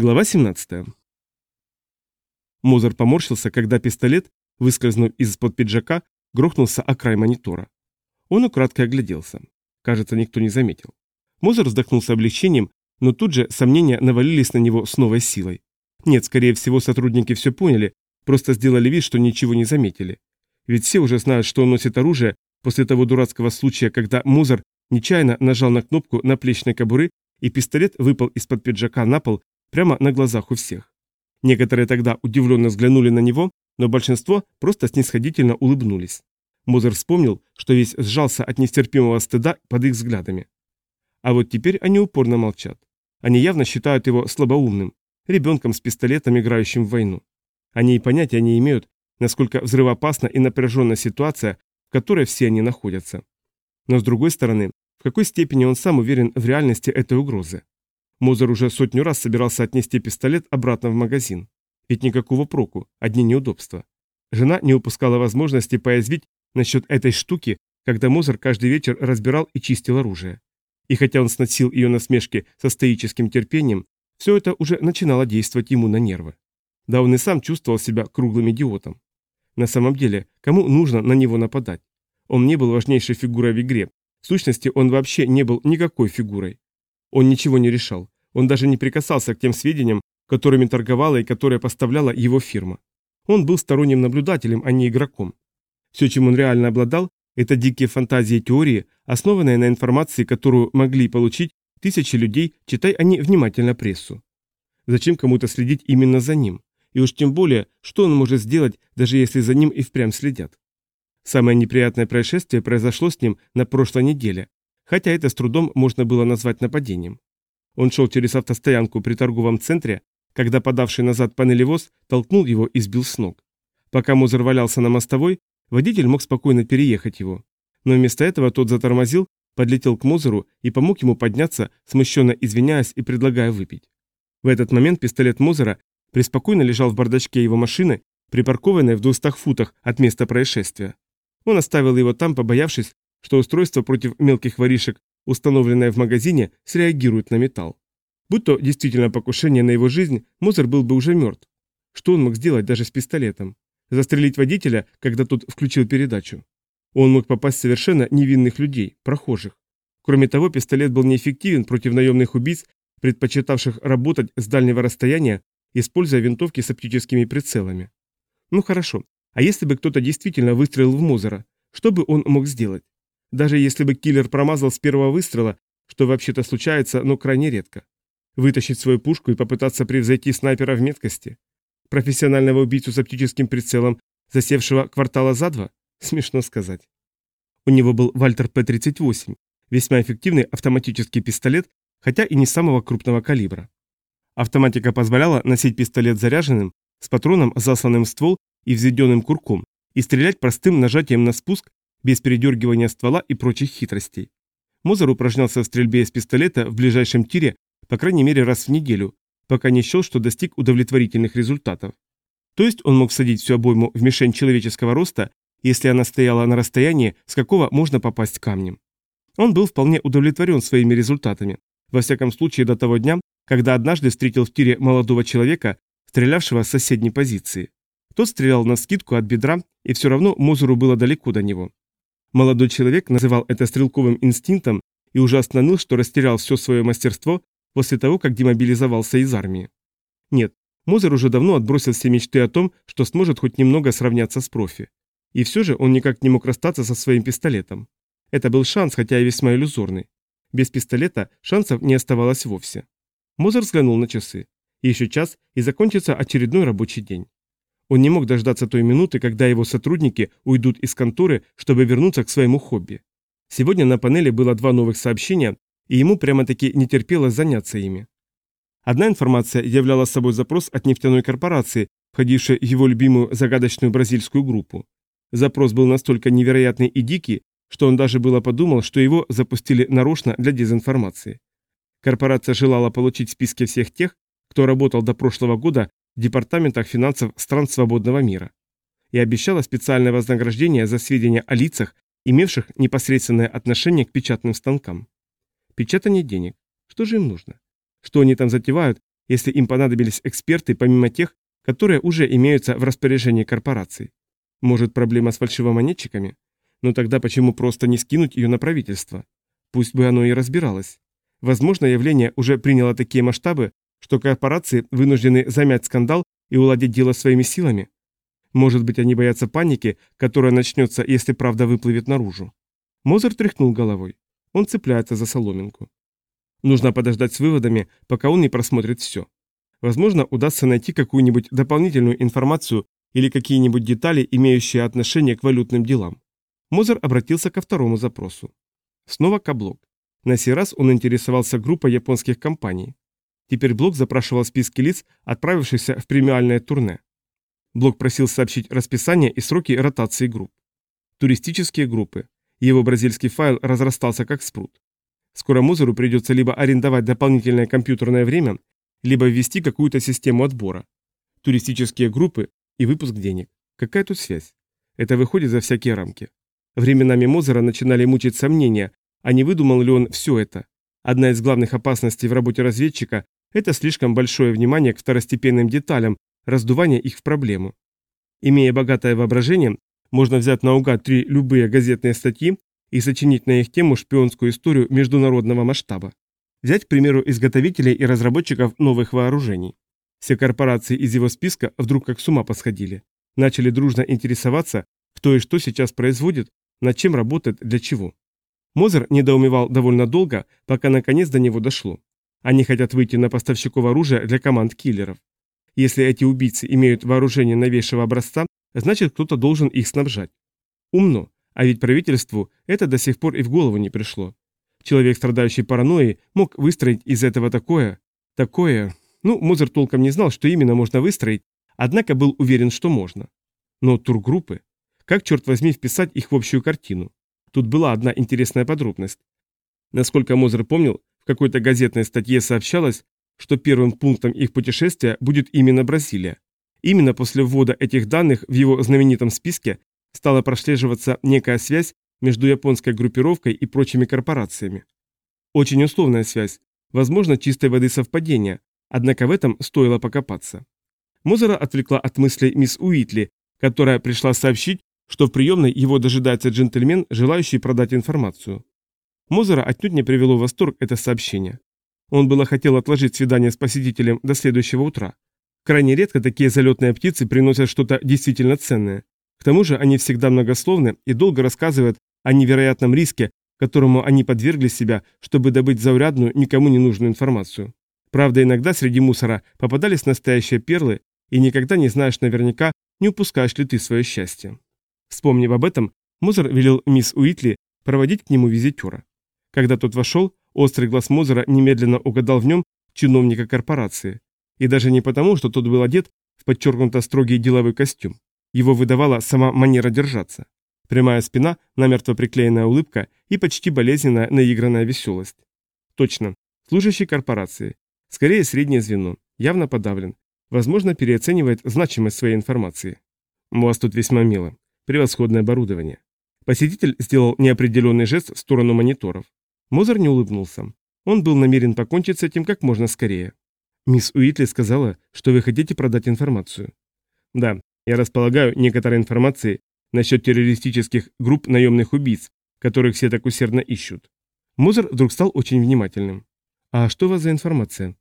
Глава 17. Мозер поморщился, когда пистолет, выскользнув из-под пиджака, грохнулся о край монитора. Он украдкой огляделся. Кажется, никто не заметил. Мозер вздохнул с облегчением, но тут же сомнения навалились на него с новой силой. Нет, скорее всего, сотрудники все поняли, просто сделали вид, что ничего не заметили. Ведь все уже знают, что он носит оружие после того дурацкого случая, когда Мозер нечаянно нажал на кнопку наплечной кобуры, и пистолет выпал из-под пиджака на пол прямо на глазах у всех. Некоторые тогда удивленно взглянули на него, но большинство просто снисходительно улыбнулись. Мозер вспомнил, что весь сжался от нестерпимого стыда под их взглядами. А вот теперь они упорно молчат. Они явно считают его слабоумным, ребенком с пистолетом, играющим в войну. Они и понятия не имеют, насколько взрывоопасна и напряженная ситуация, в которой все они находятся. Но с другой стороны, в какой степени он сам уверен в реальности этой угрозы. Мозер уже сотню раз собирался отнести пистолет обратно в магазин. Ведь никакого проку, одни неудобства. Жена не упускала возможности поязвить насчет этой штуки, когда Мозер каждый вечер разбирал и чистил оружие. И хотя он сносил ее насмешки со стоическим терпением, все это уже начинало действовать ему на нервы. Да он и сам чувствовал себя круглым идиотом. На самом деле, кому нужно на него нападать? Он не был важнейшей фигурой в игре. В сущности, он вообще не был никакой фигурой. Он ничего не решал. Он даже не прикасался к тем сведениям, которыми торговала и которые поставляла его фирма. Он был сторонним наблюдателем, а не игроком. Все, чем он реально обладал, это дикие фантазии и теории, основанные на информации, которую могли получить тысячи людей, читай они внимательно прессу. Зачем кому-то следить именно за ним? И уж тем более, что он может сделать, даже если за ним и впрямь следят? Самое неприятное происшествие произошло с ним на прошлой неделе, хотя это с трудом можно было назвать нападением. Он шел через автостоянку при торговом центре, когда подавший назад панелевоз толкнул его и сбил с ног. Пока Мозер валялся на мостовой, водитель мог спокойно переехать его. Но вместо этого тот затормозил, подлетел к Мозеру и помог ему подняться, смущенно извиняясь и предлагая выпить. В этот момент пистолет Мозера преспокойно лежал в бардачке его машины, припаркованной в двухстах футах от места происшествия. Он оставил его там, побоявшись, что устройство против мелких воришек, установленное в магазине, среагирует на металл. Будь то действительно покушение на его жизнь, Мозер был бы уже мертв. Что он мог сделать даже с пистолетом? Застрелить водителя, когда тот включил передачу? Он мог попасть в совершенно невинных людей, прохожих. Кроме того, пистолет был неэффективен против наемных убийц, предпочитавших работать с дальнего расстояния, используя винтовки с оптическими прицелами. Ну хорошо, а если бы кто-то действительно выстрелил в Мозера, что бы он мог сделать? Даже если бы киллер промазал с первого выстрела, что вообще-то случается, но крайне редко. Вытащить свою пушку и попытаться превзойти снайпера в меткости? Профессионального убийцу с оптическим прицелом, засевшего квартала за два? Смешно сказать. У него был Вальтер П-38, весьма эффективный автоматический пистолет, хотя и не самого крупного калибра. Автоматика позволяла носить пистолет заряженным, с патроном, засланным в ствол и взведенным курком, и стрелять простым нажатием на спуск без передергивания ствола и прочих хитростей. Мозер упражнялся в стрельбе из пистолета в ближайшем тире по крайней мере раз в неделю, пока не счел, что достиг удовлетворительных результатов. То есть он мог всадить всю обойму в мишень человеческого роста, если она стояла на расстоянии, с какого можно попасть камнем. Он был вполне удовлетворен своими результатами, во всяком случае до того дня, когда однажды встретил в тире молодого человека, стрелявшего с соседней позиции. Тот стрелял на скидку от бедра, и все равно Мозеру было далеко до него. Молодой человек называл это стрелковым инстинктом и ужасно ныл, что растерял все свое мастерство после того, как демобилизовался из армии. Нет, Мозер уже давно отбросил все мечты о том, что сможет хоть немного сравняться с профи. И все же он никак не мог расстаться со своим пистолетом. Это был шанс, хотя и весьма иллюзорный. Без пистолета шансов не оставалось вовсе. Мозер взглянул на часы. Еще час, и закончится очередной рабочий день. Он не мог дождаться той минуты, когда его сотрудники уйдут из конторы, чтобы вернуться к своему хобби. Сегодня на панели было два новых сообщения, и ему прямо-таки не терпелось заняться ими. Одна информация являла собой запрос от нефтяной корпорации, входившей в его любимую загадочную бразильскую группу. Запрос был настолько невероятный и дикий, что он даже было подумал, что его запустили нарочно для дезинформации. Корпорация желала получить списки всех тех, кто работал до прошлого года департаментах финансов стран свободного мира. И обещала специальное вознаграждение за сведения о лицах, имевших непосредственное отношение к печатным станкам. Печатание денег. Что же им нужно? Что они там затевают, если им понадобились эксперты помимо тех, которые уже имеются в распоряжении корпораций. Может, проблема с фальшивомонетчиками? Но тогда почему просто не скинуть ее на правительство? Пусть бы оно и разбиралось. Возможно, явление уже приняло такие масштабы, что корпорации вынуждены замять скандал и уладить дело своими силами. Может быть, они боятся паники, которая начнется, если правда выплывет наружу. Мозер тряхнул головой. Он цепляется за соломинку. Нужно подождать с выводами, пока он не просмотрит все. Возможно, удастся найти какую-нибудь дополнительную информацию или какие-нибудь детали, имеющие отношение к валютным делам. Мозер обратился ко второму запросу. Снова Каблок. На сей раз он интересовался группой японских компаний. Теперь Блок запрашивал списки лиц, отправившихся в премиальное турне. Блок просил сообщить расписание и сроки ротации групп. Туристические группы. Его бразильский файл разрастался как спрут. Скоро Мозеру придется либо арендовать дополнительное компьютерное время, либо ввести какую-то систему отбора. Туристические группы и выпуск денег. Какая тут связь? Это выходит за всякие рамки. Временами Мозера начинали мучить сомнения, а не выдумал ли он все это. Одна из главных опасностей в работе разведчика – это слишком большое внимание к второстепенным деталям, раздувание их в проблему. Имея богатое воображение, можно взять наугад три любые газетные статьи и сочинить на их тему шпионскую историю международного масштаба. Взять, к примеру, изготовителей и разработчиков новых вооружений. Все корпорации из его списка вдруг как с ума посходили. Начали дружно интересоваться, кто и что сейчас производит, над чем работает, для чего. Мозер недоумевал довольно долго, пока наконец до него дошло. Они хотят выйти на поставщиков оружия для команд киллеров. Если эти убийцы имеют вооружение новейшего образца, значит кто-то должен их снабжать. Умно, а ведь правительству это до сих пор и в голову не пришло. Человек, страдающий паранойей, мог выстроить из этого такое, такое... Ну, Мозер толком не знал, что именно можно выстроить, однако был уверен, что можно. Но тургруппы... Как, черт возьми, вписать их в общую картину? Тут была одна интересная подробность. Насколько Мозер помнил, какой-то газетной статье сообщалось, что первым пунктом их путешествия будет именно Бразилия. Именно после ввода этих данных в его знаменитом списке стала прослеживаться некая связь между японской группировкой и прочими корпорациями. Очень условная связь, возможно, чистой воды совпадения, однако в этом стоило покопаться. Мозера отвлекла от мыслей мисс Уитли, которая пришла сообщить, что в приемной его дожидается джентльмен, желающий продать информацию. Мозера отнюдь не привело в восторг это сообщение. Он было хотел отложить свидание с посетителем до следующего утра. Крайне редко такие залетные птицы приносят что-то действительно ценное. К тому же они всегда многословны и долго рассказывают о невероятном риске, которому они подвергли себя, чтобы добыть заурядную, никому не нужную информацию. Правда, иногда среди мусора попадались настоящие перлы, и никогда не знаешь наверняка, не упускаешь ли ты свое счастье. Вспомнив об этом, Мозер велел мисс Уитли проводить к нему визитера. Когда тот вошел, острый глаз Мозера немедленно угадал в нем чиновника корпорации. И даже не потому, что тот был одет в подчеркнуто строгий деловой костюм. Его выдавала сама манера держаться. Прямая спина, намертво приклеенная улыбка и почти болезненная наигранная веселость. Точно, служащий корпорации. Скорее среднее звено, явно подавлен. Возможно, переоценивает значимость своей информации. У вас тут весьма мило. Превосходное оборудование. Посетитель сделал неопределенный жест в сторону мониторов. Мозер не улыбнулся. Он был намерен покончить с этим как можно скорее. «Мисс Уитли сказала, что вы хотите продать информацию». «Да, я располагаю некоторой информацией насчет террористических групп наемных убийц, которых все так усердно ищут». Мозер вдруг стал очень внимательным. «А что у вас за информация?»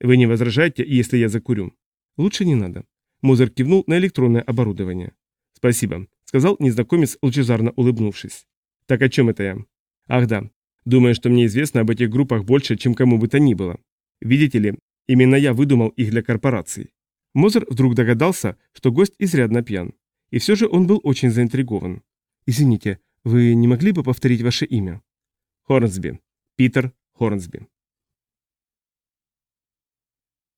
«Вы не возражаете, если я закурю?» «Лучше не надо». Мозер кивнул на электронное оборудование. «Спасибо сказал незнакомец, лучезарно улыбнувшись. «Так о чем это я?» «Ах да. Думаю, что мне известно об этих группах больше, чем кому бы то ни было. Видите ли, именно я выдумал их для корпораций». Мозер вдруг догадался, что гость изрядно пьян. И все же он был очень заинтригован. «Извините, вы не могли бы повторить ваше имя?» «Хорнсби. Питер Хорнсби».